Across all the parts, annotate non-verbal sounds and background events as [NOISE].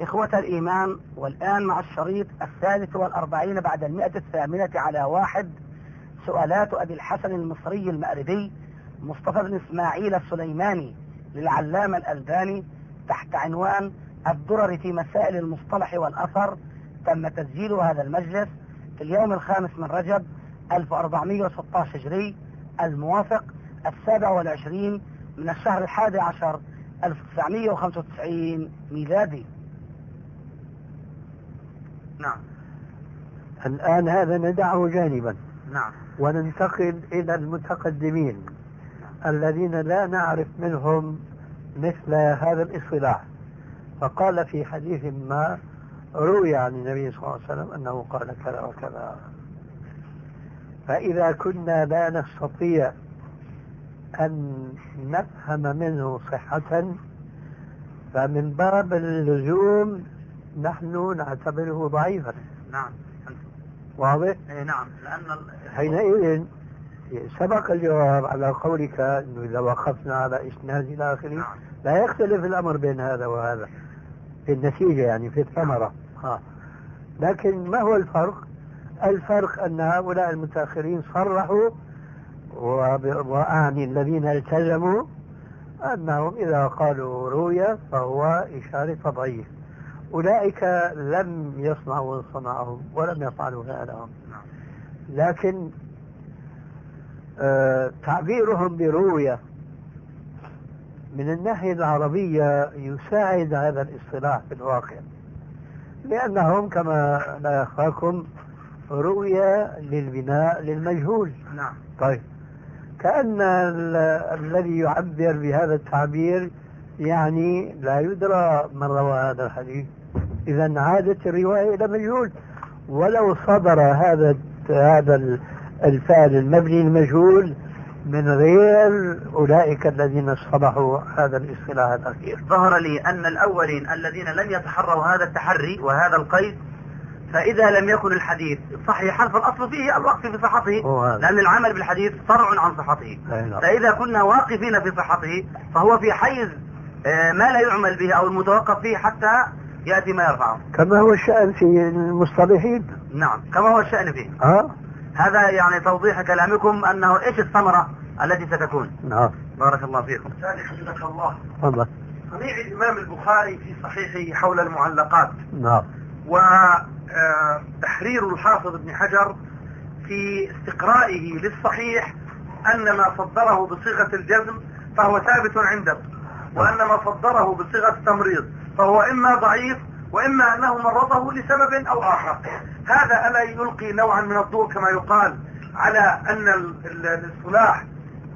إخوة الإيمان والآن مع الشريط الثالث والأربعين بعد المئة الثامنة على واحد سؤالات أبي الحسن المصري المأربي مصطفى بن إسماعيل السليماني للعلامة الألباني تحت عنوان الدرر في مسائل المصطلح والأثر تم تسجيل هذا المجلس في اليوم الخامس من رجب 1416 هجري الموافق السابع والعشرين من الشهر الحادي عشر 1995 ميلادي. نعم. الآن هذا ندعه جانبا. نعم. وننتقل إلى المتقدمين الذين لا نعرف منهم مثل هذا الاصطلاح. فقال في حديث ما روي عن النبي صلى الله عليه وسلم أنه قال كذا وكذا. فإذا كنا لا نستطيع أن نفهم منه صحة فمن باب اللزوم نحن نعتبره ضعيفا نعم واضح؟ اي نعم لأن حينئذ سبق الجواب على قولك إنه إذا وقفنا على إسناد إلى آخره نعم. لا يختلف الأمر بين هذا وهذا في النتيجه يعني في الثمرة ها لكن ما هو الفرق؟ الفرق أن هؤلاء المتأخرين صرحوا واعني الذين التزموا أنهم إذا قالوا رؤيا فهو إشارة تضعيف أولئك لم يصنعوا صنعهم ولم يفعلوا فعلهم. لكن آه، تعبيرهم برؤية من الناحية العربية يساعد هذا الاصطلاح في الواقع. لأنهم كما لا يخفاكم رؤية للبناء للمجهول. نعم. طيب. كأن ال- الذي يعبر بهذا التعبير يعني لا يدرى من روى هذا الحديث. إذا عادت الرواية إلى مجهول ولو صدر هذا هذا ال- الفعل المبني المجهول من غير أولئك الذين اصطلحوا هذا الاصطلاح الأخير ظهر لي أن الأولين الذين لم يتحروا هذا التحري وهذا القيد فإذا لم يكن الحديث صحيحا فالأصل فيه الوقف في صحته. لأن العمل بالحديث فرع عن صحته. فإذا كنا واقفين في صحته فهو في حيز آه، ما لا يعمل به أو المتوقف فيه حتى يأتي ما يرفعه. كما هو الشأن في المصطلحين. نعم كما هو الشأن فيه. ها؟ هذا يعني توضيح كلامكم أنه إيش الثمرة التي ستكون. نعم. بارك الله فيكم. ثاني حفظك الله. تفضل. صنيع الإمام البخاري في صحيحه حول المعلقات. نعم. وتحرير الحافظ ابن حجر في استقرائه للصحيح أن ما صدره بصيغة الجزم فهو ثابت عنده وأن ما صدره بصيغة التمريض. فهو إما ضعيف وإما أنه مرضه لسبب أو آخر. هذا ألا يلقي نوعا من الضوء كما يقال على أن ال- ال- الاصطلاح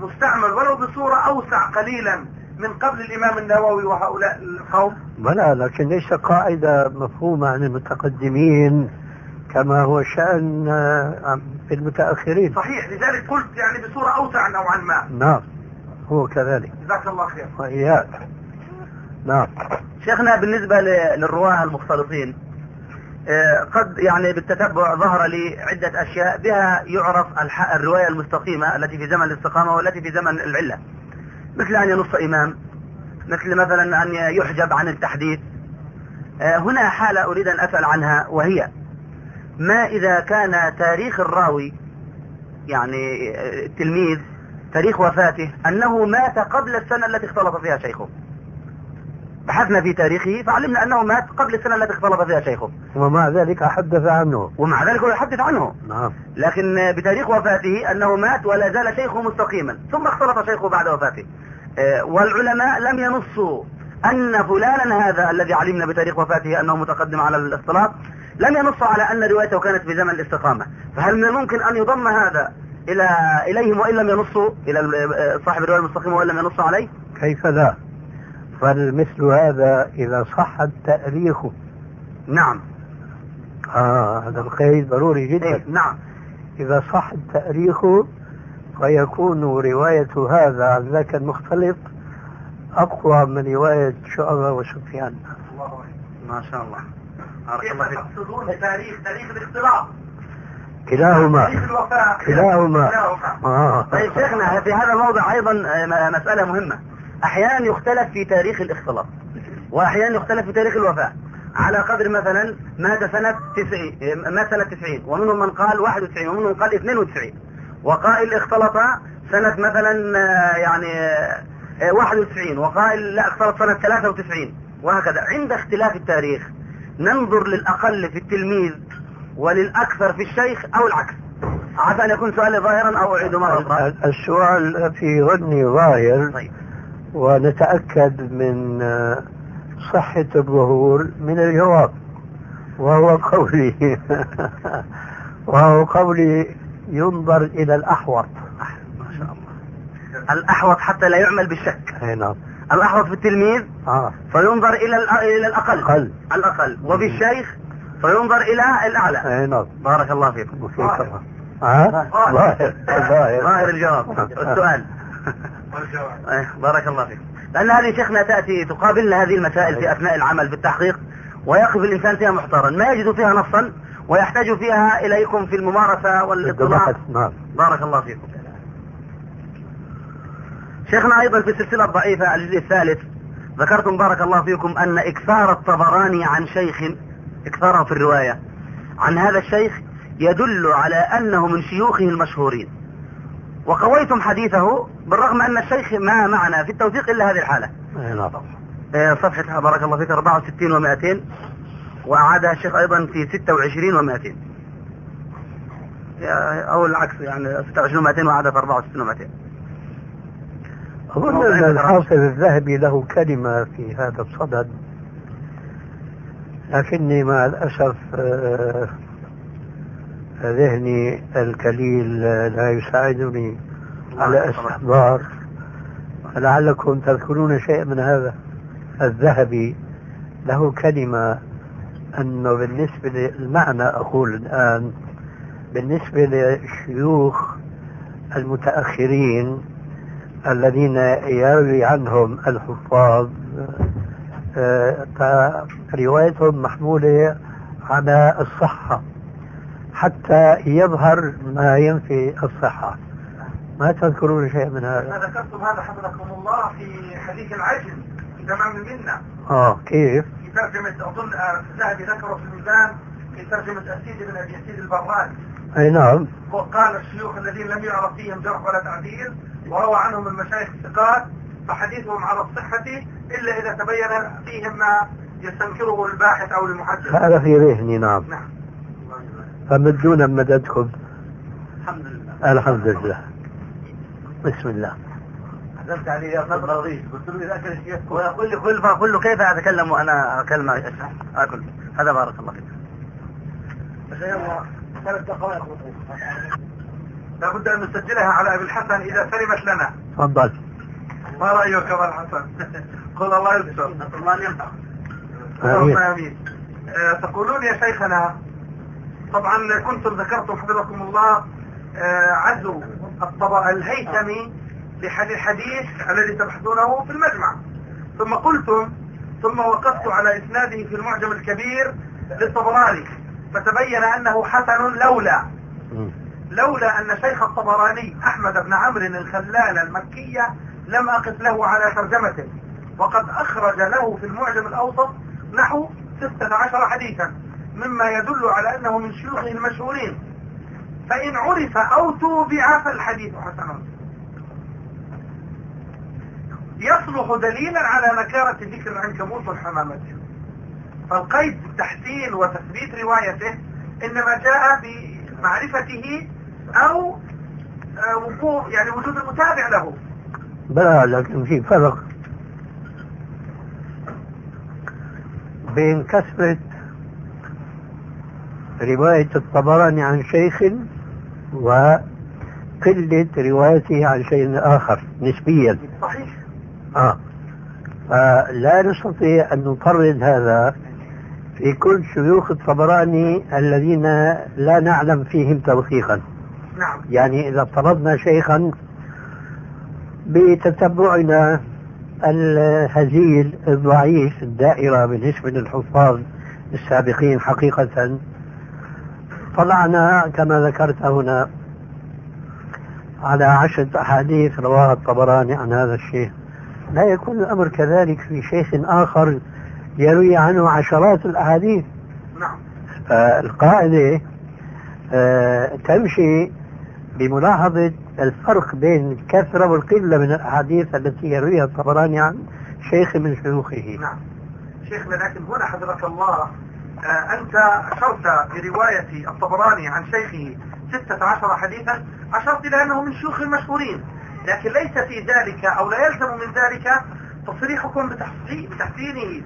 مستعمل ولو بصورة أوسع قليلا من قبل الإمام النووي وهؤلاء القوم. بلى لكن ليس قاعدة مفهومة عن المتقدمين كما هو شأن آه، في المتأخرين. صحيح لذلك قلت يعني بصورة أوسع نوعا ما. نعم هو كذلك. جزاك الله خير وإياك. نعم. شيخنا بالنسبة للرواة المختلطين آه، قد يعني بالتتبع ظهر لي عدة أشياء بها يعرف الرواية المستقيمة التي في زمن الاستقامة والتي في زمن العلة. مثل أن ينص إمام مثل مثلا أن يحجب عن التحديث. آه، هنا حالة أريد أن أسأل عنها وهي ما إذا كان تاريخ الراوي يعني آه، التلميذ تاريخ وفاته أنه مات قبل السنة التي اختلط فيها شيخه؟ بحثنا في تاريخه فعلمنا أنه مات قبل السنة التي اختلط فيها شيخه. ومع ذلك حدث عنه. ومع ذلك هو يحدث عنه. نعم. لكن بتاريخ وفاته أنه مات ولا زال شيخه مستقيما ثم اختلط شيخه بعد وفاته. آه، والعلماء لم ينصوا أن فلانا هذا الذي علمنا بتاريخ وفاته أنه متقدم على الاختلاط لم ينصوا على أن روايته كانت في زمن الاستقامة. فهل من الممكن أن يضم هذا إلى إليهم وإن لم ينصوا إلى آه، صاحب الرواية المستقيمة وإن لم ينصوا عليه؟ كيف لا؟ فالمثل هذا إذا صح التأريخ. نعم. آه هذا القيد ضروري جدا. إيه نعم. إذا صح التأريخ فيكون رواية هذا عن ذاك المختلط أقوى من رواية شعبة وسفيان. ما شاء الله. بارك كيف الله فيك. تقصدون تاريخ تاريخ الاختلاط. كلاهما. كلاهما. كلاهما. آه. طيب شيخنا في هذا الموضع أيضا آه، م- مسألة مهمة. أحيانا يختلف في تاريخ الاختلاط وأحيانا يختلف في تاريخ الوفاة. على قدر مثلا مات سنة 90 آه، مات سنة 90 ومنهم من قال 91 ومنهم قال 92 وقائل اختلط سنة مثلا يعني آه، آه، 91 وقائل لا اختلط سنة 93 وهكذا. عند اختلاف التاريخ ننظر للأقل في التلميذ وللأكثر في الشيخ أو العكس. عسى أن يكون سؤالي ظاهرا أو أعيده مرة أخرى. السؤال في غني ظاهر. طيب. ونتأكد من صحة الظهور من الجواب وهو قولي. [LAUGHS] وهو قولي ينظر إلى الأحوط. ما شاء الله. الأحوط حتى لا يعمل بالشك. أي نعم. الأحوط في التلميذ آه. فينظر إلى إلى الأقل. أقل. الأقل. وفي الشيخ فينظر إلى الأعلى. أي نعم. بارك الله فيكم وفي كمان ها؟ ظاهر. ظاهر. ظاهر الجواب. [LAUGHS] السؤال. [LAUGHS] بارك الله فيك. لأن هذه شيخنا تأتي تقابلنا هذه المسائل في أثناء العمل بالتحقيق ويقف الإنسان فيها محتارا ما يجد فيها نصا ويحتاج فيها إليكم في الممارسة والاطلاع نعم. بارك الله فيكم. شيخنا أيضا في السلسلة الضعيفة الجزء الثالث ذكرتم بارك الله فيكم أن إكثار الطبراني عن شيخ إكثاره في الرواية عن هذا الشيخ يدل على أنه من شيوخه المشهورين. وقويتم حديثه بالرغم أن الشيخ ما معنا في التوثيق إلا هذه الحالة. أي نعم آه، صفحة بارك الله فيك 64 و200 وأعادها الشيخ أيضا في 26 و200 أو العكس يعني 26 و200 وأعادها في 64 و200 أظن أن. الحافظ الذهبي له كلمة في هذا الصدد لكني مع الأسف آه، ذهني الكليل آه، لا يساعدني. على استحضار. لعلكم تذكرون شيء من هذا الذهبي. له كلمة أنه بالنسبة للمعنى أقول الآن بالنسبة للشيوخ المتأخرين الذين يروي عنهم الحفاظ آه، فروايتهم محمولة على الصحة حتى يظهر ما ينفي الصحة. ما تذكرون شيء من ما هذا ذكرتم هذا حفظكم الله في حديث العجل في تمام المنة آه كيف؟ في ترجمة أظن آه، الذهبي ذكره في الميزان في ترجمة أسيد بن أبي أسيد البراد أي نعم. وقال الشيوخ الذين لم يعرف فيهم جرح ولا تعديل وروى عنهم المشايخ الثقات فحديثهم على الصحة إلا إذا تبين فيهم ما يستنكره الباحث أو المحدث. هذا في ذهني نعم. نعم. فمدونا مددكم الحمد لله. الحمد لله. بسم الله. عزمت علي يا صدر رغيف. قلت له إذا أكل الشيخ ويقول لي كل فأقول له كيف أتكلم وأنا كلمة أشرح أكل. هذا بارك الله فيك. ثلاث دقائق لابد أن نسجلها على أبي الحسن إذا سلمت لنا. تفضل. ما رأيك يا الحسن؟ [LAUGHS] قل الله يستر اللهم آمين. آمين. آه، تقولون يا شيخنا طبعا كنتم ذكرتم حفظكم الله آه، عزو الطبع الهيثمي لحديث الحديث الذي تبحثونه في المجمع. ثم قلتم ثم وقفت على إسناده في المعجم الكبير للطبراني فتبين أنه حسن لولا. لولا أن شيخ الطبراني أحمد بن عمرو الخلال المكية لم أقف له على ترجمته وقد أخرج له في المعجم الأوسط نحو 16 حديثا مما يدل على أنه من شيوخه المشهورين. فإن عرف أو توبع فالحديث حسن. يصلح دليلا على نكارة ذكر العنكبوت والحمامة فالقيد تحسين وتثبيت روايته إنما جاء بمعرفته أو آه، وقوع يعني وجود المتابع له. بلى لكن في فرق بين كثرة رواية الطبراني عن شيخ وقلة روايته عن شيء آخر نسبيا. صحيح. آه. فلا نستطيع أن نطرد هذا في كل شيوخ الطبراني الذين لا نعلم فيهم توثيقا. نعم. يعني إذا افترضنا شيخا بتتبعنا الهزيل الضعيف الدائرة بالنسبة للحفاظ السابقين حقيقة طلعنا كما ذكرت هنا على عشرة أحاديث رواها الطبراني عن هذا الشيخ. لا يكون الأمر كذلك في شيخ آخر يروي عنه عشرات الأحاديث. نعم. القاعدة آه، تمشي بملاحظة الفرق بين الكثرة والقلة من الأحاديث التي يرويها الطبراني عن شيخ من شيوخه. نعم. شيخنا لكن هنا حفظك الله. آه أنت أشرت برواية الطبراني عن شيخه ستة عشر حديثا أشرت إلى أنه من شيوخ المشهورين. لكن ليس في ذلك أو لا يلزم من ذلك تصريحكم بتحسين بتحسينه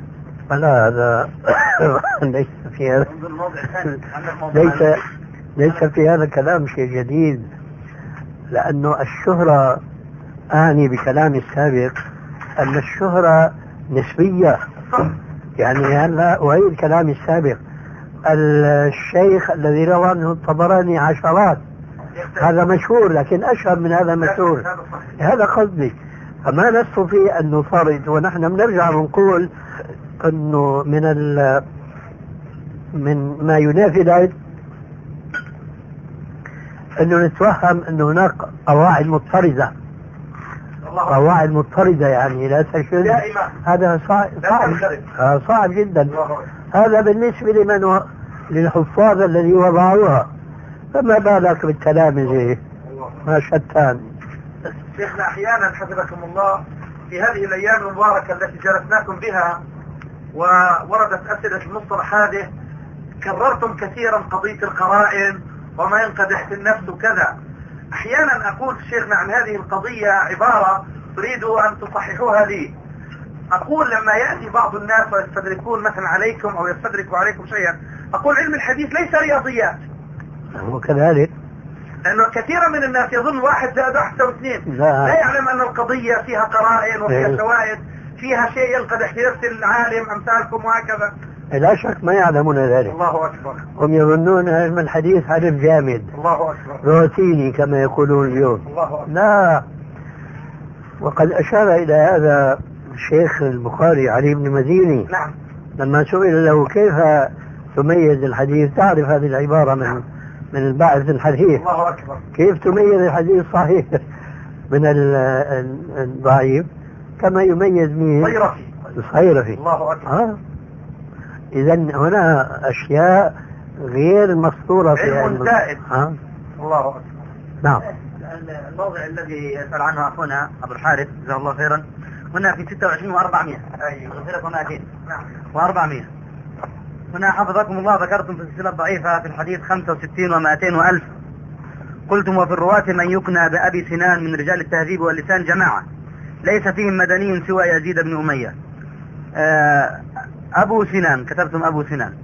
لا هذا [COUGHS] ليس في هذا ليس ليس في هذا الكلام شيء جديد. لأنه الشهرة أعني بكلامي السابق أن الشهرة نسبية. يعني هلا وهي كلامي السابق. الشيخ الذي روى عنه الطبراني عشرات. هذا مشهور لكن أشهر من هذا مشهور. هذا قصدي. فما نستطيع أن نفرد ونحن بنرجع ونقول أنه من ال من ما ينافي ذلك. أنه نتوهم أن هناك قواعد مضطردة. قواعد مضطردة يعني لا تشد هذا صعب صعب, صعب جدا هذا بالنسبة لمن و... للحفاظ الذي وضعوها فما بالك بالتلامذة ما شتان. شيخنا أحيانا حفظكم الله في هذه الأيام المباركة التي جلسناكم بها ووردت أسئلة المصطلح هذه كررتم كثيرا قضية القرائن وما ينقدح في النفس وكذا. أحيانا أقول شيخنا عن هذه القضية عبارة أريد أن تصححوها لي. أقول لما يأتي بعض الناس ويستدركون مثلا عليكم أو يستدركوا عليكم شيئا أقول علم الحديث ليس رياضيات. وكذلك لأنه كثيرا من الناس يظن واحد زائد واحد يساوي اثنين. لا. لا يعلم أن القضية فيها قرائن وفيها إيه. شواهد فيها شيء في نفس العالم أمثالكم وهكذا. لا شك ما يعلمون ذلك. الله أكبر. هم يظنون علم الحديث علم جامد. الله أكبر. روتيني كما يقولون اليوم. الله أكبر. لا. وقد أشار إلى هذا الشيخ البخاري علي بن مديني. نعم. لما سئل له كيف تميز الحديث؟ تعرف هذه العبارة من من الباعث الحديث. الله أكبر. كيف تميز الحديث؟ الصحيح من ال- ال- الضعيف. كما يميز من صيرفي. الصيرفي الله أكبر. آه. إذا هنا أشياء غير مسطورة في علم زائد. الله. أكبر. نعم. الموضع الذي يسأل عنه أخونا أبو الحارث جزاه الله خيرا هنا في 26 و400 أيوه غفرت هنا أكيد نعم. و400 هنا حفظكم الله ذكرتم في السلسلة الضعيفة في الحديث 65 و200 وألف. قلتم وفي الرواة من يكنى بأبي سنان من رجال التهذيب واللسان جماعة. ليس فيهم مدني سوى يزيد بن أمية. آه، أبو سنان كتبتم أبو سنان.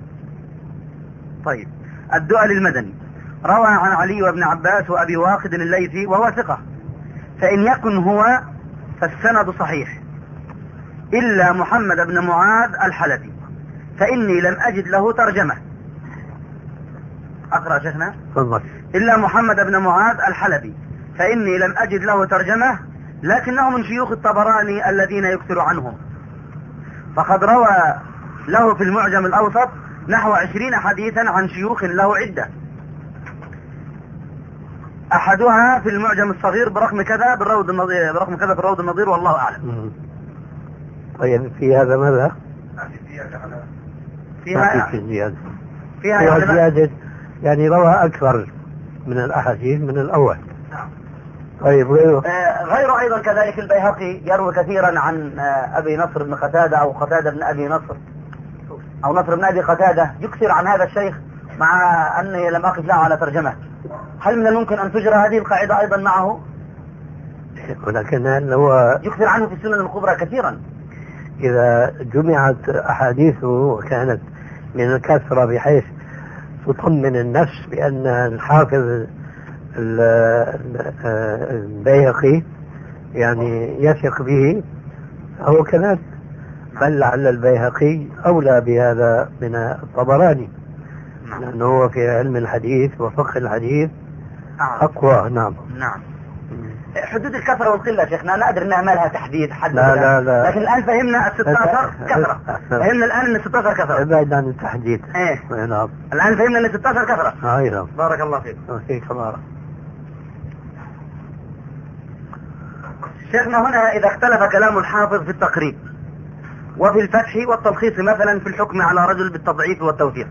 طيب الدؤل المدني روى عن علي وابن عباس وأبي واقد الليثي وهو ثقة. فإن يكن هو فالسند صحيح. إلا محمد بن معاذ الحلبي. فإني لم أجد له ترجمة. أقرأ شيخنا. تفضل. إلا محمد بن معاذ الحلبي. فإني لم أجد له ترجمة لكنه من شيوخ الطبراني الذين يكثر عنهم. فقد روى له في المعجم الأوسط نحو عشرين حديثا عن شيوخ له عدة. أحدها في المعجم الصغير برقم كذا بالروض النظير برقم كذا في الروض النظير والله أعلم. طيب في هذا ماذا؟ ما في زيادة. على ما فيها في زيادة فيها يعني زيادة. يعني روى أكثر من الأحاديث من الأول. نعم. طيب غيره آه، غير أيضا كذلك البيهقي يروي كثيرا عن آه، أبي نصر بن قتادة أو قتادة بن أبي نصر. أو نصر بن أبي قتادة يكثر عن هذا الشيخ مع اني لم أقف له على ترجمة. هل من الممكن أن تجرى هذه القاعدة أيضا معه؟ ولكن هل هو يكثر عنه في السنن الكبرى كثيرا. إذا جمعت أحاديثه وكانت من الكثرة بحيث تطمن النفس بأن الحافظ ال- ال- البيهقي يعني يثق به هو كذلك. بل لعل البيهقي أولى بهذا من الطبراني نعم لأنه هو في علم الحديث وفقه الحديث أعرف. أقوى. نعم. نعم. حدود الكثرة والقلة شيخنا لا أدري أنها ما لها تحديد حد لا،. لا، لا. لكن الآن فهمنا ال 16 كثرة. فهمنا الآن أن ال 16 كثرة. ابعد عن التحديد. إيه. نعم. الآن فهمنا أن ال 16 كثرة أيضا بارك الله فيك. فيك بارك شيخنا هنا إذا اختلف كلام الحافظ في التقريب. وفي الفتح والتلخيص مثلا في الحكم على رجل بالتضعيف والتوثيق.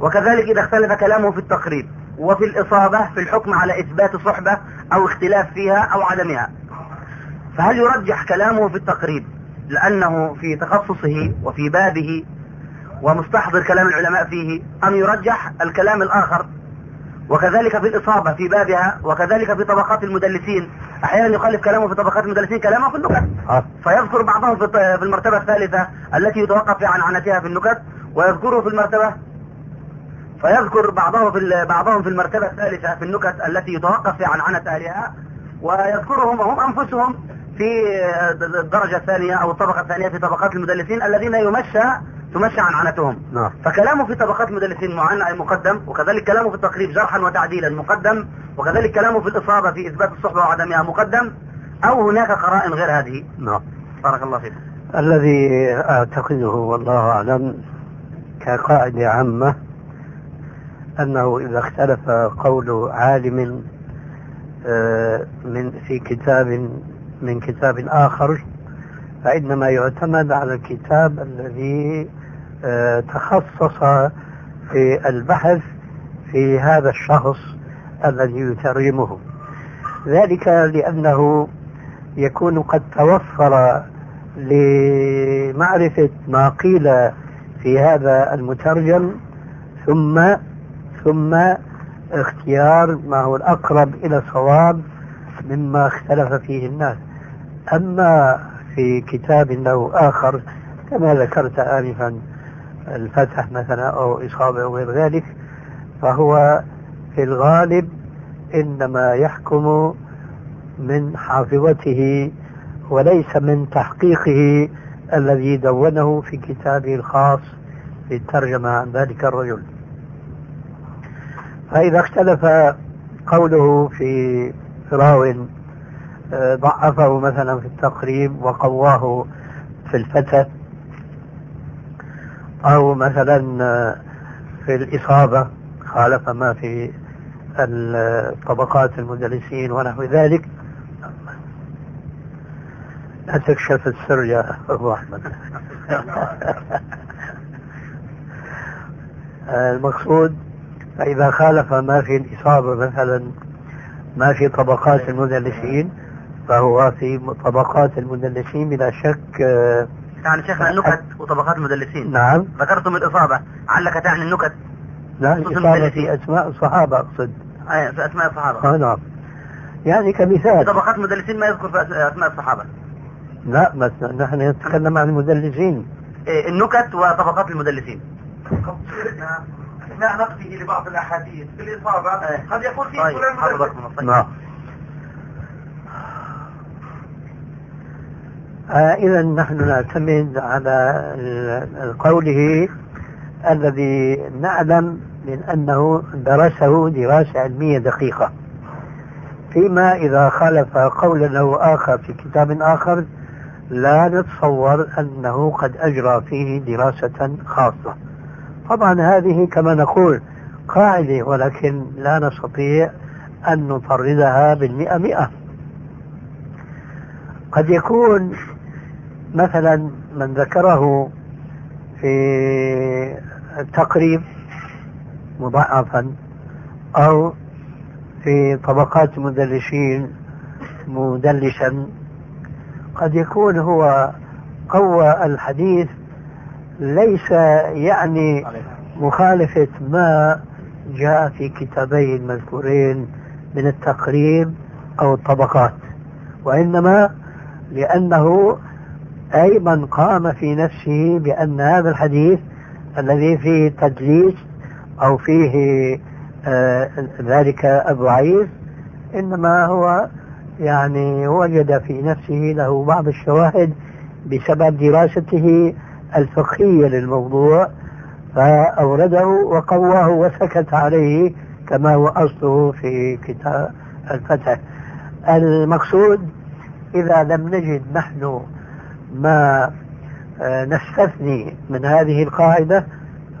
وكذلك إذا اختلف كلامه في التقريب وفي الإصابة في الحكم على إثبات صحبة أو اختلاف فيها أو عدمها. فهل يرجح كلامه في التقريب؟ لأنه في تخصصه وفي بابه ومستحضر كلام العلماء فيه أم يرجح الكلام الآخر؟ وكذلك في الإصابة في بابها وكذلك في طبقات المدلسين أحيانا يخالف كلامه في طبقات المدلسين كلامه في النكت آه. فيذكر بعضهم في المرتبة الثالثة التي يتوقف في عنعنتها في النكت ويذكره في المرتبة فيذكر بعضهم في بعضهم في المرتبة الثالثة في النكت التي يتوقف في عنعنة أهلها ويذكرهم هم أنفسهم في آه، الدرجة الثانية أو الطبقة الثانية في طبقات المدلسين الذين يمشى تمشى عنعنتهم نعم. فكلامه في طبقات المدلسين معن مقدم وكذلك كلامه في التقريب جرحا وتعديلا مقدم وكذلك كلامه في الإصابة في إثبات الصحبة وعدمها مقدم أو هناك قرائن غير هذه. نعم. بارك الله فيكم. الذي أعتقده والله أعلم كقاعدة عامة أنه إذا اختلف قول عالم آه، من في كتاب من كتاب آخر فإنما يعتمد على الكتاب الذي تخصص في البحث في هذا الشخص الذي يترجمه ذلك لأنه يكون قد توفر لمعرفة ما قيل في هذا المترجم ثم ثم اختيار ما هو الأقرب إلى الصواب مما اختلف فيه الناس. أما في كتاب له آخر كما ذكرت آنفا الفتح مثلا أو إصابة أو غير ذلك فهو في الغالب إنما يحكم من حافظته وليس من تحقيقه الذي دونه في كتابه الخاص للترجمة عن ذلك الرجل. فإذا اختلف قوله في راو آه، ضعفه مثلا في التقريب وقواه في الفتى أو مثلا آه، في الإصابة خالف ما في طبقات المدرسين ونحو ذلك. لا تكشف السر يا أبو أحمد. [LAUGHS] المقصود فإذا خالف ما في الإصابة مثلا ما في طبقات المدلسين فهو في طبقات المدلسين بلا شك يعني شيخنا النكت وطبقات المدلسين. نعم. ذكرتم الإصابة. علك تعني النكت. لا الإصابة. في أسماء الصحابة أقصد. أي في أسماء الصحابة. آه نعم. يعني كمثال. طبقات المدلسين ما يذكر في أس- أسماء الصحابة. لا بس نحن نتكلم عن المدلسين. إيه، النكت وطبقات المدلسين. أثناء نقده لبعض الأحاديث في الإصابة إيه. قد يقول فيه طيب فلان مدلس. حفظكم الله. طيب. نعم. آه إذا نحن نعتمد على قوله الذي نعلم من أنه درسه دراسة علمية دقيقة. فيما إذا خالف قولا له آخر في كتاب آخر لا نتصور أنه قد أجرى فيه دراسة خاصة. طبعا هذه كما نقول قاعدة ولكن لا نستطيع أن نطردها بالمئة مئة. قد يكون مثلا من ذكره في التقريب مضاعفا أو في طبقات المدلسين مدلسا قد يكون هو قوى الحديث ليس يعني مخالفة ما جاء في كتابين المذكورين من التقريب أو الطبقات وإنما لأنه أيضا قام في نفسه بأن هذا الحديث الذي فيه تدليس أو فيه آه ذلك الضعيف إنما هو يعني وجد في نفسه له بعض الشواهد بسبب دراسته الفقهية للموضوع فأورده وقواه وسكت عليه كما هو أصله في كتاب الفتح. المقصود إذا لم نجد نحن ما آه، نستثني من هذه القاعدة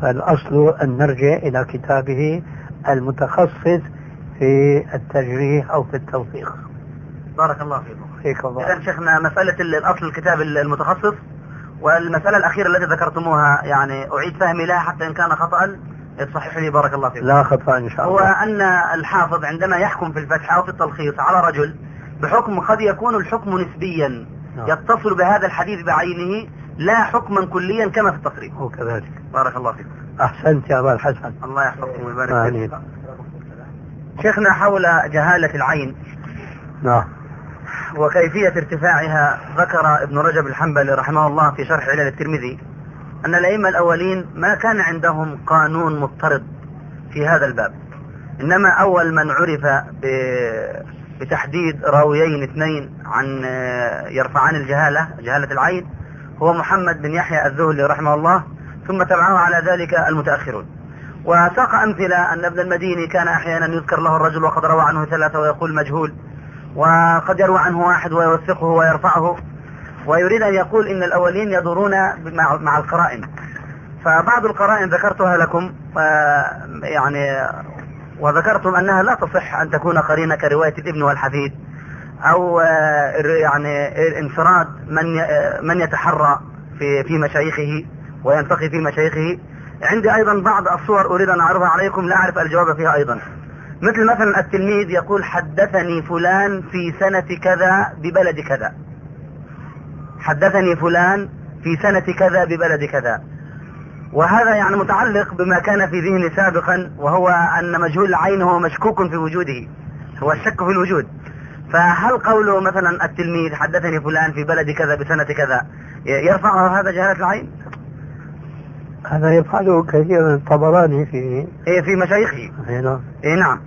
فالأصل أن نرجع إلى كتابه المتخصص في التجريح أو في التوثيق. بارك الله فيكم. فيك الله. إذا شيخنا مسألة الأصل الكتاب المتخصص والمسألة الأخيرة التي ذكرتموها يعني أعيد فهمي لها حتى إن كان خطأ تصحح لي بارك الله فيكم. لا خطأ إن شاء هو الله. أن الحافظ عندما يحكم في الفتح أو في التلخيص على رجل بحكم قد يكون الحكم نسبيا. يتصل بهذا الحديث بعينه لا حكما كليا كما في التصريف هو كذلك. بارك الله فيكم أحسنت يا أبا الحسن. الله يحفظكم ويبارك فيكم شيخنا حول جهالة العين نعم. وكيفية ارتفاعها ذكر ابن رجب الحنبلي رحمه الله في شرح علل الترمذي أن الأئمة الأولين ما كان عندهم قانون مضطرد في هذا الباب إنما أول من عرف ب- بتحديد راويين اثنين عن يرفعان الجهالة جهالة العين هو محمد بن يحيى الذهلي رحمه الله ثم تبعه على ذلك المتأخرون. وساق أمثلة أن ابن المديني كان أحيانا يذكر له الرجل وقد روى عنه ثلاثة ويقول مجهول وقد يروى عنه واحد ويوثقه ويرفعه ويريد أن يقول إن الأولين يدورون مع, القرائن. فبعض القرائن ذكرتها لكم آه، يعني وذكرتم أنها لا تصح أن تكون قرينة كرواية الإبن والحفيد أو آه، يعني انفراد من آه، من يتحرى في في مشايخه وينتقي في مشايخه. عندي أيضا بعض الصور أريد أن أعرضها عليكم لا أعرف الجواب فيها أيضا. مثل مثلا التلميذ يقول حدثني فلان في سنة كذا ببلد كذا. حدثني فلان في سنة كذا ببلد كذا. وهذا يعني متعلق بما كان في ذهني سابقا وهو أن مجهول العين هو مشكوك في وجوده. هو الشك في الوجود. فهل قوله مثلا التلميذ حدثني فلان في بلد كذا بسنة كذا يرفعه هذا جهالة العين؟ هذا يفعله كثيرا الطبراني في إيه في مشايخه. هنا إيه نعم.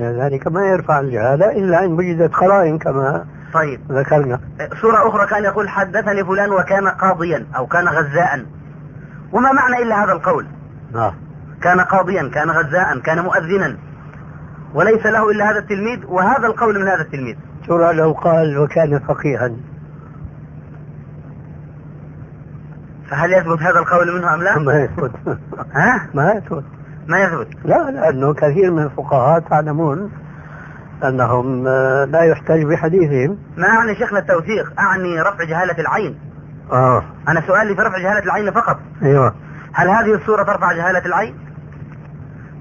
ذلك ما يرفع الجهالة إلا إن وجدت قرائن كما طيب. ذكرنا. سورة أخرى كان يقول حدثني فلان وكان قاضيا أو كان غزاء. وما معنى إلا هذا القول؟ نعم. كان قاضيا كان غزاء كان مؤذنا. وليس له إلا هذا التلميذ وهذا القول من هذا التلميذ. ترى لو قال وكان فقيها. فهل يثبت هذا القول منه أم لا؟ ما يثبت. [LAUGHS] ها؟ ما يثبت. ما يثبت. لا لأنه كثير من الفقهاء تعلمون أنهم آه، لا يحتج بحديثهم. ما أعني شيخنا التوثيق أعني رفع جهالة العين. آه. أنا سؤالي في رفع جهالة العين فقط. أيوه. هل هذه الصورة ترفع جهالة العين؟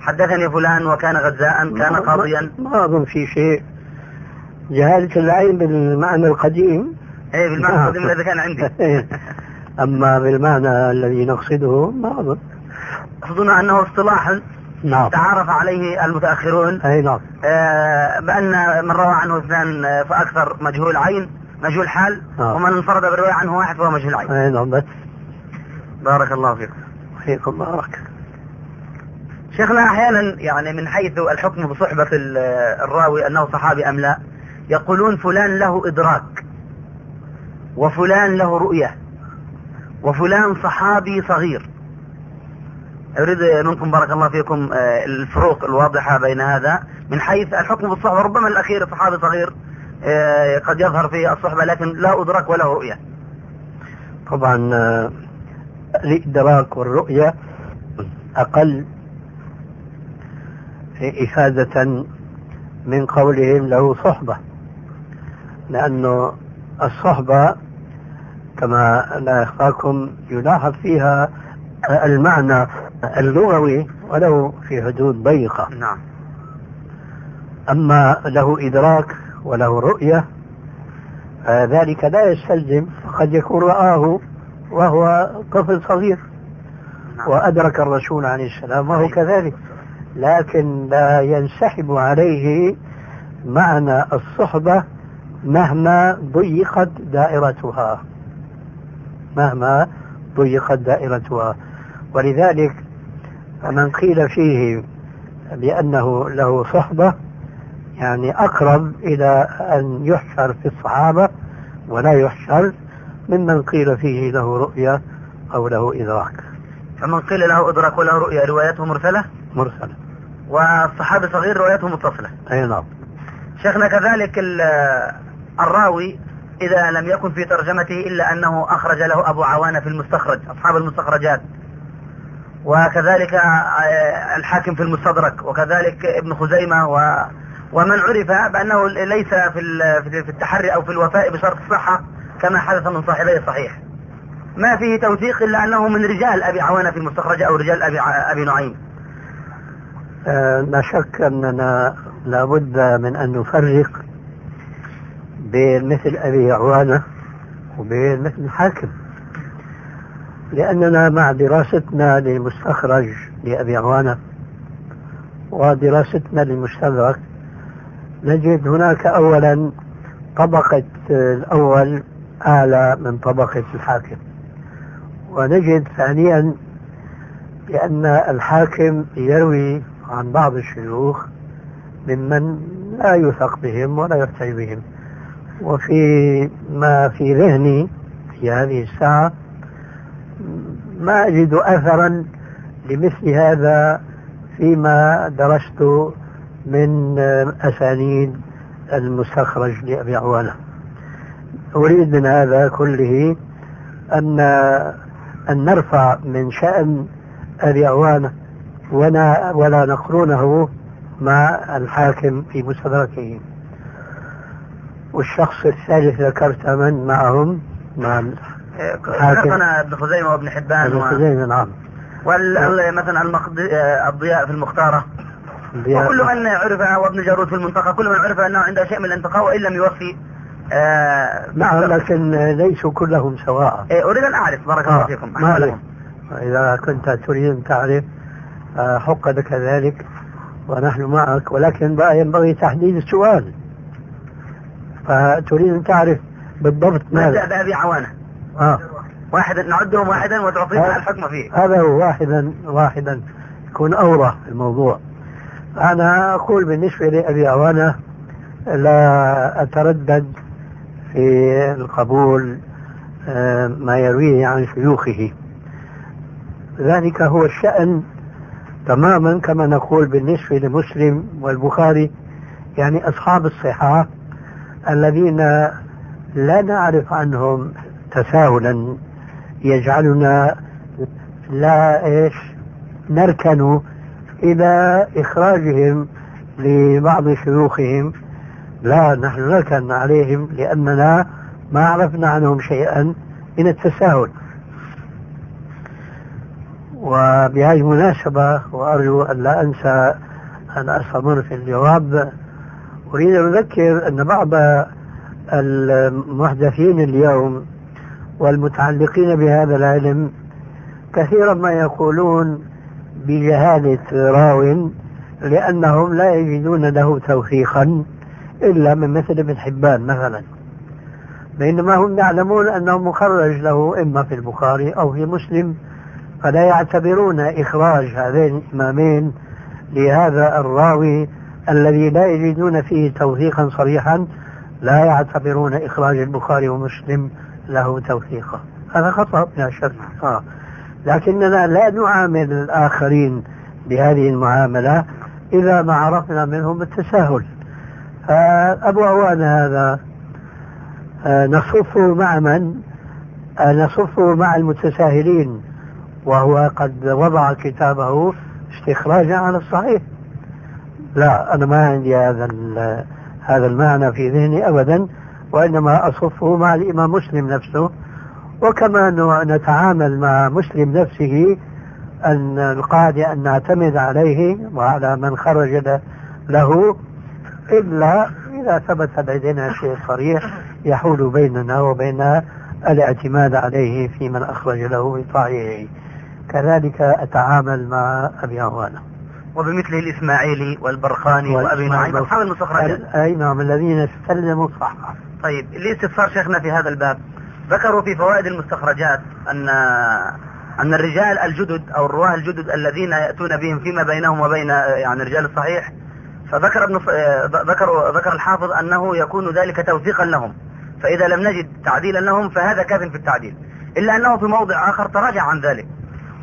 حدثني فلان وكان غزاء كان قاضيا. ما أظن في شيء. جهالة العين بالمعنى القديم؟ إيه بالمعنى القديم الذي كان عندي. [LAUGHS] أما بالمعنى الذي نقصده ما أظن. تقصدون أنه اصطلاح نعم. تعارف عليه المتأخرون. أي نعم. آه، بأن من روى عنه اثنان آه، فأكثر مجهول عين. مجهول حال آه. ومن انفرد بالرواية عنه واحد فهو مجهول عين أي نعم. بس بارك الله فيكم. فيكم بارك. شيخنا أحيانا يعني من حيث الحكم بصحبة ال- الراوي أنه صحابي أم لا يقولون فلان له إدراك وفلان له رؤية وفلان صحابي صغير. أريد منكم بارك الله فيكم آه، الفروق الواضحة بين هذا. من حيث الحكم بالصحبة ربما الأخير صحابي صغير قد يظهر في الصحبة لكن لا أدرك وله رؤية. طبعا آه، الإدراك والرؤية أقل إفادة من قولهم له صحبة لأنه الصحبة كما لا يخفاكم يلاحظ فيها المعنى اللغوي ولو في حدود ضيقة نعم. أما له إدراك وله رؤية فذلك لا يستلزم قد يكون رآه وهو طفل صغير نعم. وأدرك الرسول عليه السلام وهو. كذلك لكن لا ينسحب عليه معنى الصحبة مهما ضيقت دائرتها مهما ضيقت دائرتها ولذلك من قيل فيه بأنه له صحبة يعني أقرب إلى أن يحشر في الصحابة ولا يحشر ممن قيل فيه له رؤية أو له إدراك. فمن قيل له إدراك وله رؤيا روايته مرسلة؟ مرسلة. والصحابي صغير روايته متصلة. أي نعم. شيخنا كذلك ال- الراوي إذا لم يكن في ترجمته إلا أنه أخرج له أبو عوانة في المستخرج أصحاب المستخرجات. وكذلك آه، الحاكم في المستدرك وكذلك ابن خزيمة و ومن عرف بأنه ليس في في التحري أو في الوفاء بشرط الصحة كما حدث من صاحبي الصحيح ما فيه توثيق إلا أنه من رجال أبي عوانة في المستخرج أو رجال أبي أبي نعيم. آه، لا شك أننا لابد من أن نفرق بين مثل أبي عوانة وبين مثل الحاكم. لأننا مع دراستنا للمستخرج لأبي عوانة ودراستنا للمستدرك نجد هناك أولا طبقة الأول أعلى من طبقة الحاكم. ونجد ثانيا بأن الحاكم يروي عن بعض الشيوخ ممن لا يثق بهم ولا يحتج بهم. وفي ما في ذهني في هذه الساعة ما أجد أثرا لمثل هذا فيما درست من أسانيد المستخرج لأبي عوانة. أريد من هذا كله أن أن نرفع من شأن أبي عوانة ولا ولا نقرونه مع الحاكم في مستدركه. والشخص الثالث ذكرت من معهم؟ مع الحاكم ابن خزيمة وابن حبان ابن. خزيمة نعم. وال... مثلا المقضي... الضياء في المختارة. وكل من عرف وابن جارود في المنطقة كل من عرف أنه عنده شيء من الانتقاء وإن لم يوفي آه نعم لكن ليسوا كلهم سواء. إيه، أريد أن أعرف بارك الله آه، فيكم. ما. إذا كنت تريد أن تعرف آه، حق لك ذلك ونحن معك ولكن بقى ينبغي تحديد السؤال. فتريد أن تعرف بالضبط نبدأ ماذا بأبي عوانة. آه. واحدا نعدهم واحدا وتعطينا. الحكم فيه. هذا هو واحدا واحدا يكون أوضح الموضوع. أنا أقول بالنسبة لأبي عوانة لا أتردد في القبول آه، ما يرويه عن شيوخه. ذلك هو الشأن تماما كما نقول بالنسبة لمسلم والبخاري يعني أصحاب الصحة الذين لا نعرف عنهم تساهلا. يجعلنا لا إيش نركن إلى إخراجهم لبعض شيوخهم. لا نحن نركن عليهم لأننا ما عرفنا عنهم شيئا من التساهل. وبهذه المناسبة وأرجو أن لا أنسى أن أستمر في الجواب. أريد أن أذكر أن بعض المحدثين اليوم والمتعلقين بهذا العلم كثيرا ما يقولون بجهالة راو لأنهم لا يجدون له توثيقا إلا من مثل ابن حبان مثلا. بينما هم يعلمون أنه مخرج له إما في البخاري أو في مسلم فلا يعتبرون إخراج هذين الإمامين لهذا الراوي الذي لا يجدون فيه توثيقا صريحا لا يعتبرون إخراج البخاري ومسلم له توثيقا. هذا خطأ لا شك آه. لكننا لا نعامل الآخرين بهذه المعاملة إذا ما عرفنا منهم التساهل. فأبو عوان هذا آه، نصفه مع من؟ آه، نصفه مع المتساهلين وهو قد وضع كتابه استخراجا على الصحيح. لا أنا ما عندي هذا هذا المعنى في ذهني أبدا وإنما أصفه مع الإمام مسلم نفسه. وكما نتعامل مع مسلم نفسه أن القاعدة أن نعتمد عليه وعلى من خرج له إلا إذا ثبت لدينا شيء صريح يحول بيننا وبين الاعتماد عليه في من أخرج له بصحيحه كذلك أتعامل مع أبي عوانة وبمثله الإسماعيلي والبرخاني وأبي نعيم. أصحاب المستخرجات أي نعم الذين استلموا الصحة طيب الاستفسار شيخنا في هذا الباب. ذكروا في فوائد المستخرجات أن أن الرجال الجدد أو الرواة الجدد الذين يأتون بهم فيما بينهم وبين يعني رجال الصحيح فذكر ابن ذكر ذكر الحافظ أنه يكون ذلك توثيقا لهم فإذا لم نجد تعديلا لهم فهذا كاف في التعديل. إلا أنه في موضع آخر تراجع عن ذلك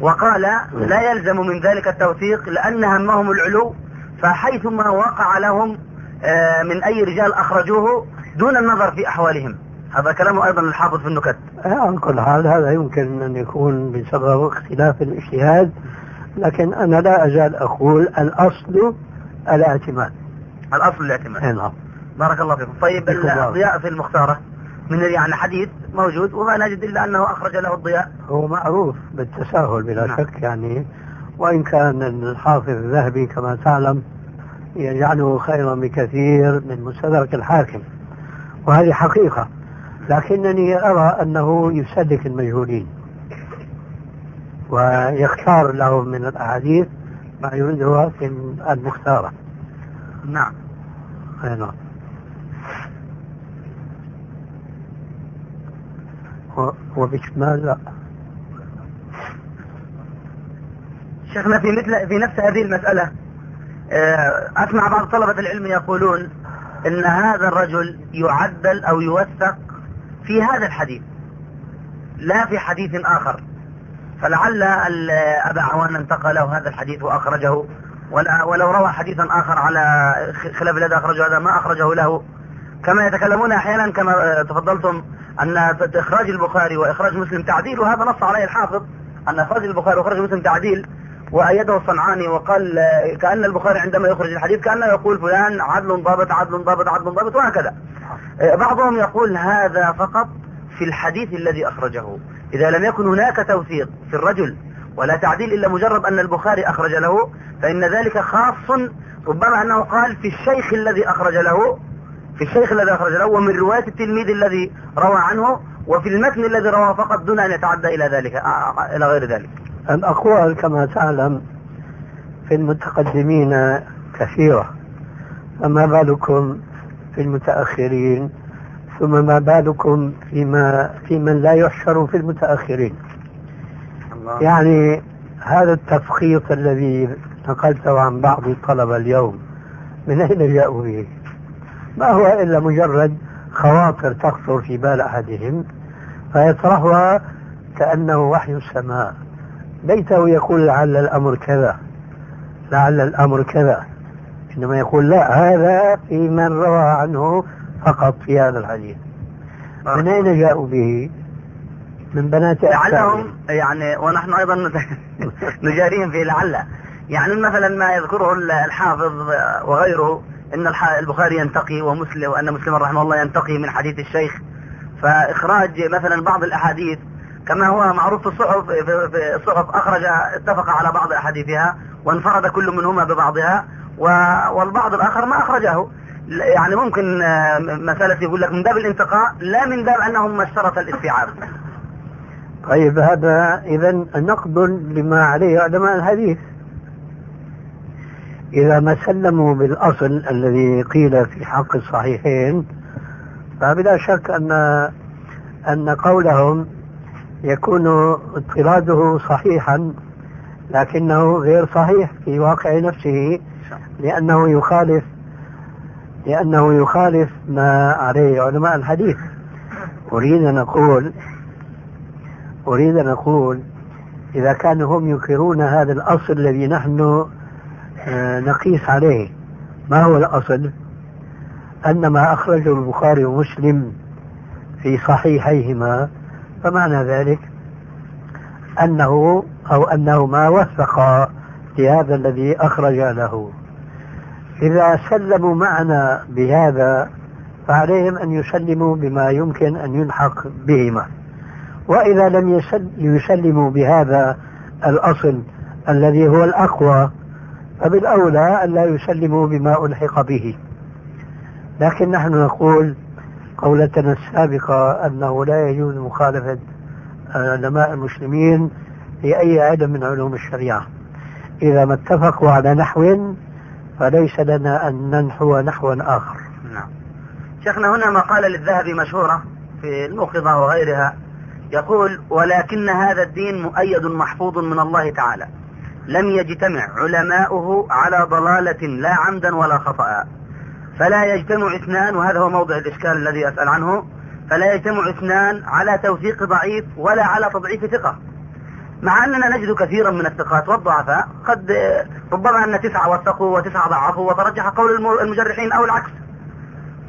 وقال لا يلزم من ذلك التوثيق لأن همهم العلو فحيثما وقع لهم آه، من أي رجال أخرجوه دون النظر في أحوالهم. هذا كلام أيضا الحافظ في النكت. على كل حال هذا يمكن أن يكون بسبب اختلاف الاجتهاد لكن أنا لا أزال أقول الأصل الاعتماد. الأصل الاعتماد. نعم. بارك الله فيكم. طيب الضياء في المختارة من يعني حديث موجود وما نجد إلا أنه أخرج له الضياء. هو معروف بالتساهل بلا نعم. شك يعني وإن كان الحافظ الذهبي كما تعلم يجعله خيرا بكثير من مستدرك الحاكم. وهذه حقيقة. لكنني أرى أنه يسلك المجهولين ويختار لهم من الأحاديث ما يريدها في المختارة. نعم. أي نعم. وبشمال لا. شيخنا في مثل في نفس هذه المسألة آه، أسمع بعض طلبة العلم يقولون إن هذا الرجل يعدل أو يوثق في هذا الحديث لا في حديث آخر. فلعل أبا عوان انتقله هذا الحديث وأخرجه ولو روى حديثا آخر على خلاف الذي أخرجه هذا ما أخرجه له. كما يتكلمون أحيانا كما تفضلتم أن إخراج البخاري وإخراج مسلم تعديل وهذا نص عليه الحافظ أن إخراج البخاري وإخراج مسلم تعديل. وأيده الصنعاني وقال كأن البخاري عندما يخرج الحديث كأنه يقول فلان عدل ضابط عدل ضابط عدل ضابط وهكذا. بعضهم يقول هذا فقط في الحديث الذي أخرجه. إذا لم يكن هناك توثيق في الرجل ولا تعديل إلا مجرد أن البخاري أخرج له فإن ذلك خاص ربما أنه قال في الشيخ الذي أخرج له في الشيخ الذي أخرج له ومن رواية التلميذ الذي روى عنه وفي المتن الذي رواه فقط دون أن يتعدى إلى ذلك إلى غير ذلك. الأقوال كما تعلم في المتقدمين كثيرة. فما بالكم في المتأخرين؟ ثم ما بالكم فيما في من لا يحشر في المتأخرين؟ الله. يعني هذا التفخيط الذي نقلته عن بعض الطلبة اليوم من أين جاءوا به ما هو إلا مجرد خواطر تخطر في بال أحدهم فيطرحها كأنه وحي السماء. ليته يقول لعل الأمر كذا لعل الأمر كذا. إنما يقول لا هذا في من روى عنه فقط في هذا الحديث. من أين جاءوا به؟ من بنات لعلهم يعني ونحن أيضا [LAUGHS] نجاريهم في لعل. يعني مثلا ما يذكره الحافظ وغيره الح- البخاري ينتقي ومسلم وأن مسلم رحمه الله ينتقي من حديث الشيخ. فإخراج مثلا بعض الأحاديث كما هو معروف في الصحف في الصحف اخرج اتفق على بعض أحاديثها وانفرد كل منهما ببعضها والبعض الآخر ما أخرجه. يعني ممكن آه، مسألة يقول لك من باب الانتقاء لا من باب أنهم اشترط الاستيعاب. طيب هذا إذا نقد لما عليه علماء الحديث. إذا ما سلموا بالأصل الذي قيل في حق الصحيحين فبلا شك أن أن قولهم يكون اضطراده صحيحا لكنه غير صحيح في واقع نفسه لأنه يخالف لأنه يخالف ما عليه علماء الحديث. أريد أن أقول أريد أن أقول إذا كانوا هم ينكرون هذا الأصل الذي نحن آه، نقيس عليه ما هو الأصل؟ أن ما أخرجه البخاري ومسلم في صحيحيهما فمعنى ذلك أنه أو أنه ما وثق لهذا الذي أخرج له. إذا سلموا معنا بهذا فعليهم أن يسلموا بما يمكن أن يلحق بهما. وإذا لم يسل- يسلموا بهذا الأصل الذي هو الأقوى فبالأولى أن لا يسلموا بما ألحق به. لكن نحن نقول قولتنا السابقة أنه لا يجوز مخالفة علماء المسلمين في أي علم من علوم الشريعة. إذا ما اتفقوا على نحو فليس لنا أن ننحو نحوا آخر. نعم. شيخنا هنا مقالة للذهبي مشهورة في الموقظة وغيرها. يقول ولكن هذا الدين مؤيد محفوظ من الله تعالى. لم يجتمع علماؤه على ضلالة لا عمدا ولا خطأ. فلا يجتمع اثنان وهذا هو موضع الإشكال الذي أسأل عنه فلا يجتمع اثنان على توثيق ضعيف ولا على تضعيف ثقة. مع أننا نجد كثيرا من الثقات والضعفاء قد ربما أن تسعة وثقوا وتسعة ضعفوا وترجح قول الم- المجرحين أو العكس.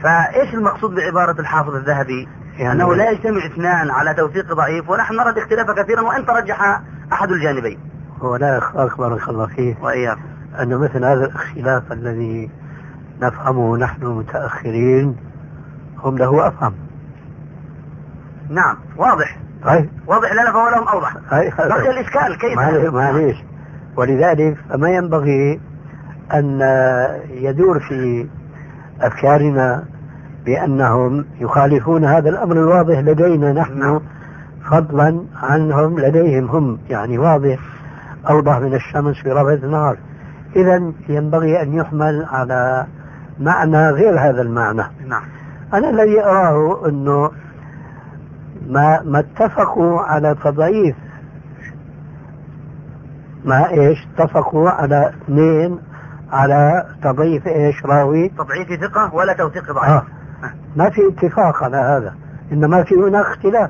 فإيش المقصود بعبارة الحافظ الذهبي؟ يعني- أنه لا يجتمع اثنان على توثيق ضعيف ونحن نرى الاختلاف كثيرا وإن ترجح أحد الجانبين. هو لا بارك الله فيه. وإياك أن مثل هذا الاختلاف الذي نفهمه نحن المتأخرين هم له أفهم. نعم واضح. طيب. واضح لنا فهو لهم أوضح. بقي الإشكال كيف؟ معليش ولذلك فما ينبغي أن يدور في أفكارنا بأنهم يخالفون هذا الأمر الواضح لدينا نحن. نعم. فضلا عنهم لديهم هم يعني واضح. أوضح من الشمس في ربع النهار. إذا ينبغي أن يحمل على معنى غير هذا المعنى. نعم. أنا الذي أراه أنه ما ما اتفقوا على تضعيف ما إيش اتفقوا على اثنين على تضعيف إيش راوي. تضعيف ثقة ولا توثيق ضعيف. آه. ما في اتفاق على هذا إنما في هناك اختلاف.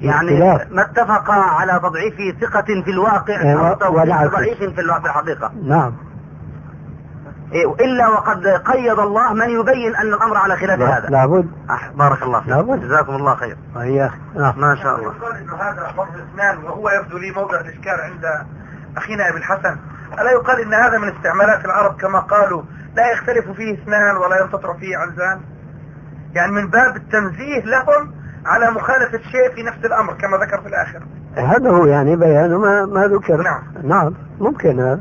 يعني اختلاف. ما اتفق على تضعيف ثقة في الواقع أو توثيق والعكس. ضعيف في الوا- في الحقيقة. نعم. إلا وقد قيد الله من يبين أن الأمر على خلاف لا- هذا. لابد. أح بارك الله فيك. لابد. جزاكم الله خير. وهي نعم ما شاء الله. يقال إنه هذا لفظ اثنان وهو يبدو لي موضع الإشكال عند أخينا أبي الحسن. ألا يقال إن هذا من استعمالات العرب كما قالوا لا يختلف فيه اثنان ولا ينتطر فيه عنزان؟ يعني من باب التنزيه لهم على مخالفة شيء في نفس الأمر كما ذكر في الآخر. هذا هو يعني بيان ما ما ذكر. نعم. نعم ممكن هذا.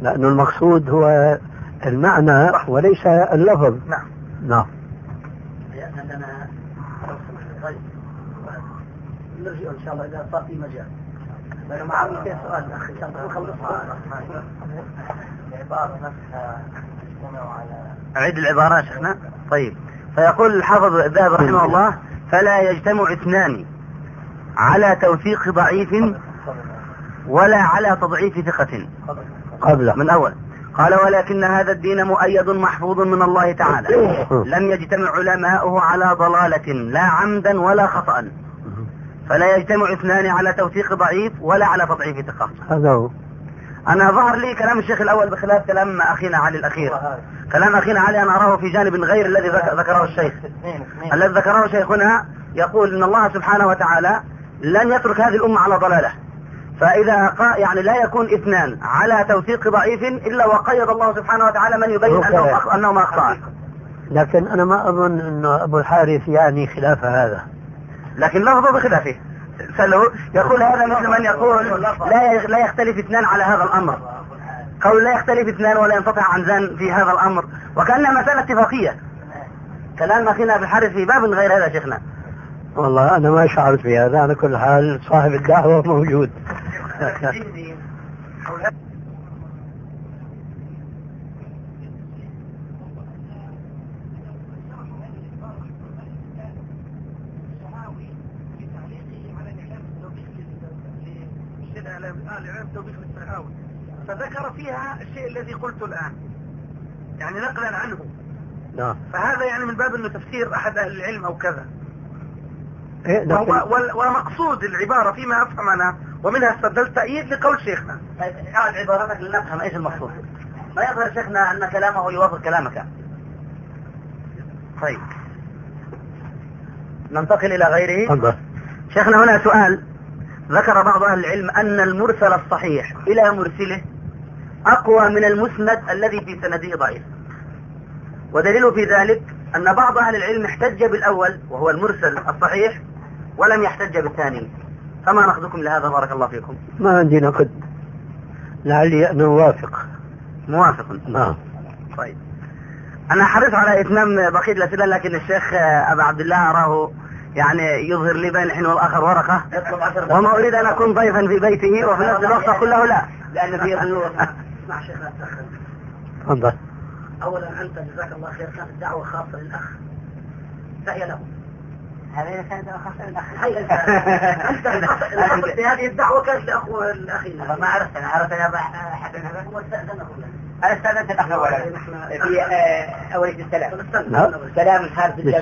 لأنه المقصود هو المعنى وليس اللفظ. نعم. نعم. نرجع إن شاء الله اذا صار في مجال لأنه ما كيف سؤال أخي إن شاء الله. نخلصها العبارة نفسها اجتمعوا على أعيد العبارة يا شيخنا. طيب. فيقول الحافظ الذهبي رحمه الله فلا يجتمع اثنان على توثيق ضعيف ولا على تضعيف ثقة. قبله من أول. قال ولكن هذا الدين مؤيد محفوظ من الله تعالى. لم يجتمع علماؤه على ضلالة لا عمدا ولا خطأ. فلا يجتمع اثنان على توثيق ضعيف ولا على تضعيف ثقة. هذا هو. أنا ظهر لي كلام الشيخ الأول بخلاف كلام أخينا علي الأخير. كلام أخينا علي أنا أراه في جانب غير الذي ذك- ذكره الشيخ. الذي ذكره شيخنا يقول إن الله سبحانه وتعالى لن يترك هذه الأمة على ضلالة. فإذا قا يعني لا يكون اثنان على توثيق ضعيف إلا وقيد الله سبحانه وتعالى من يبين أنه أخ- انهما أخطأ. لكن أنا ما أظن أنه أبو الحارث يعني خلاف هذا. لكن لفظه بخلافه سأله يقول هذا مثل من يقول لا لا يختلف اثنان على هذا الأمر. قول لا يختلف اثنان ولا ينقطع عنزان في هذا الأمر. وكانها مسألة اتفاقية. كلام أخينا ابي الحارث في باب غير هذا شيخنا. والله أنا ما شعرت بهذا. على كل حال صاحب الدعوة موجود. فذكر فيها الشيء الذي قلته الآن. يعني نقلا عنه. نعم. فهذا يعني من باب إنه تفسير أحد أهل العلم أو كذا. إيه لكن وهو وال- ومقصود العبارة فيما أفهم أنا ومنها استدلت تأييد لقول شيخنا. طيب اعد عبارتك لنفهم إيش المقصود. ما يظهر شيخنا أن كلامه يوافق كلامك. طيب. ننتقل إلى غيره. تفضل. شيخنا هنا سؤال. ذكر بعض أهل العلم أن المرسل الصحيح إلى مرسله أقوى من المسند الذي في سنده ضعيف. ودليل في ذلك أن بعض أهل العلم احتج بالأول وهو المرسل الصحيح ولم يحتج بالثاني. فما ناخذكم لهذا؟ بارك الله فيكم. ما عندي نقد. لعلي أنا أوافق موافق. نعم. طيب. أنا حريص على إتمام بقية الأسئلة لكن الشيخ أبا عبد الله أراه يعني يظهر لي بين الحين والآخر ورقة. وما أريد أن أكون ضيفا في بيته وفي نفس الوقت أقول له لا. لأن في اسمع شيخنا تاخر تفضل. اولا أنت جزاك الله خير. كانت الدعوه خاصة للأخ. فهي له. هذا انت في هذه الدعوه كانت لاخو الاخي ما عرفت أنا عرفت أنا حتى هو أنا استاذنت الاخ اولا في اوليه السلام سلام الحارث من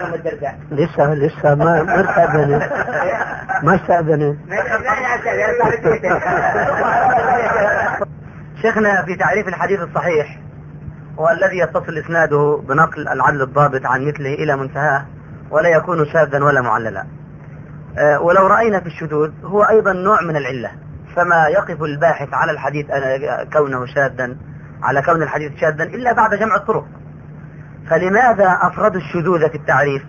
ام الدرداء لسه لسه ما ما استاذنت ما استاذنت شيخنا في تعريف الحديث الصحيح هو الذي يتصل اسناده بنقل العدل الضابط عن مثله إلى منتهاه ولا يكون شاذا ولا معللا. أه ولو رأينا في الشذوذ هو أيضا نوع من العلة. فما يقف الباحث على الحديث كونه شاذا على كون الحديث شاذا إلا بعد جمع الطرق. فلماذا أفردوا الشذوذ في التعريف؟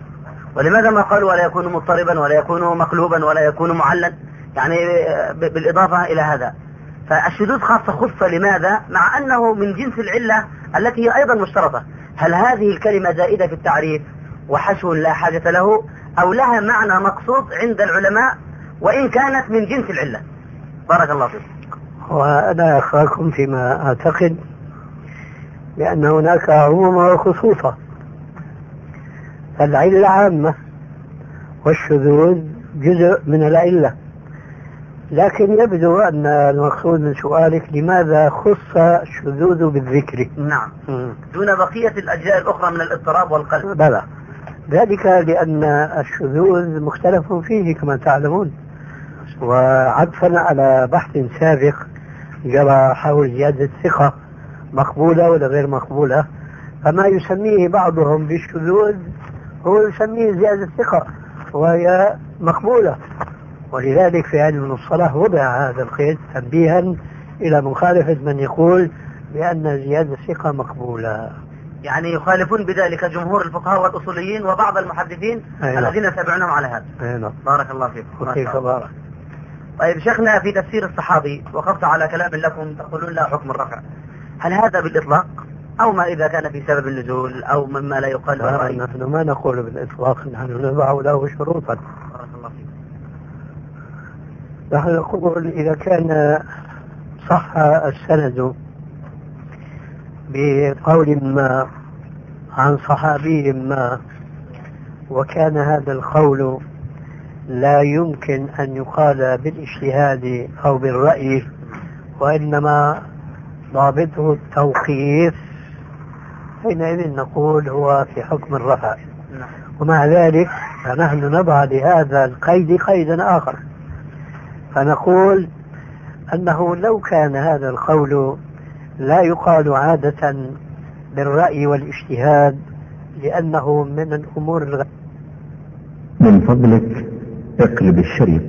ولماذا ما قالوا ولا يكون مضطربا ولا يكون مقلوبا ولا يكون معلا يعني بالإضافة إلى هذا. فالشذوذ خاصة خص لماذا؟ مع أنه من جنس العلة التي هي أيضا مشترطة. هل هذه الكلمة زائدة في التعريف؟ وحشو لا حاجة له أو لها معنى مقصود عند العلماء وإن كانت من جنس العلة. بارك الله فيك. وأنا أخاكم فيما أعتقد بأن هناك عموما وخصوصا. العلة عامة والشذوذ جزء من العلة. لكن يبدو أن المقصود من سؤالك لماذا خص الشذوذ بالذكر؟ نعم. دون بقية الأجزاء الأخرى من الاضطراب والقلب بلى. ذلك لأن الشذوذ مختلف فيه كما تعلمون. وعطفا على بحث سابق جرى حول زيادة الثقة مقبولة ولا غير مقبولة؟ فما يسميه بعضهم بالشذوذ هو يسميه زيادة الثقة وهي مقبولة. ولذلك في علم المصطلح وضع هذا القيد تنبيها إلى مخالفة من يقول بأن زيادة الثقة مقبولة. يعني يخالفون بذلك جمهور الفقهاء والأصوليين وبعض المحدثين الذين يتابعونهم على هذا. نعم. بارك الله فيك وفيك بارك طيب شيخنا في تفسير الصحابي وقفت على كلام لكم تقولون لا حكم الرفع. هل هذا بالإطلاق؟ أو ما إذا كان في سبب النزول أو مما لا يقال لا نحن ما نقول بالإطلاق نحن نضع له شروطا. بارك الله فيك. نحن نقول إذا كان صح السند بقول ما عن صحابي ما وكان هذا القول لا يمكن أن يقال بالاجتهاد أو بالرأي وإنما ضابطه التوقيف حينئذ نقول هو في حكم الرفع. ومع ذلك فنحن نضع لهذا القيد قيدا آخر. فنقول أنه لو كان هذا القول لا يقال عادة بالرأي والاجتهاد لأنه من الأمور الغ... من فضلك اقلب الشريط.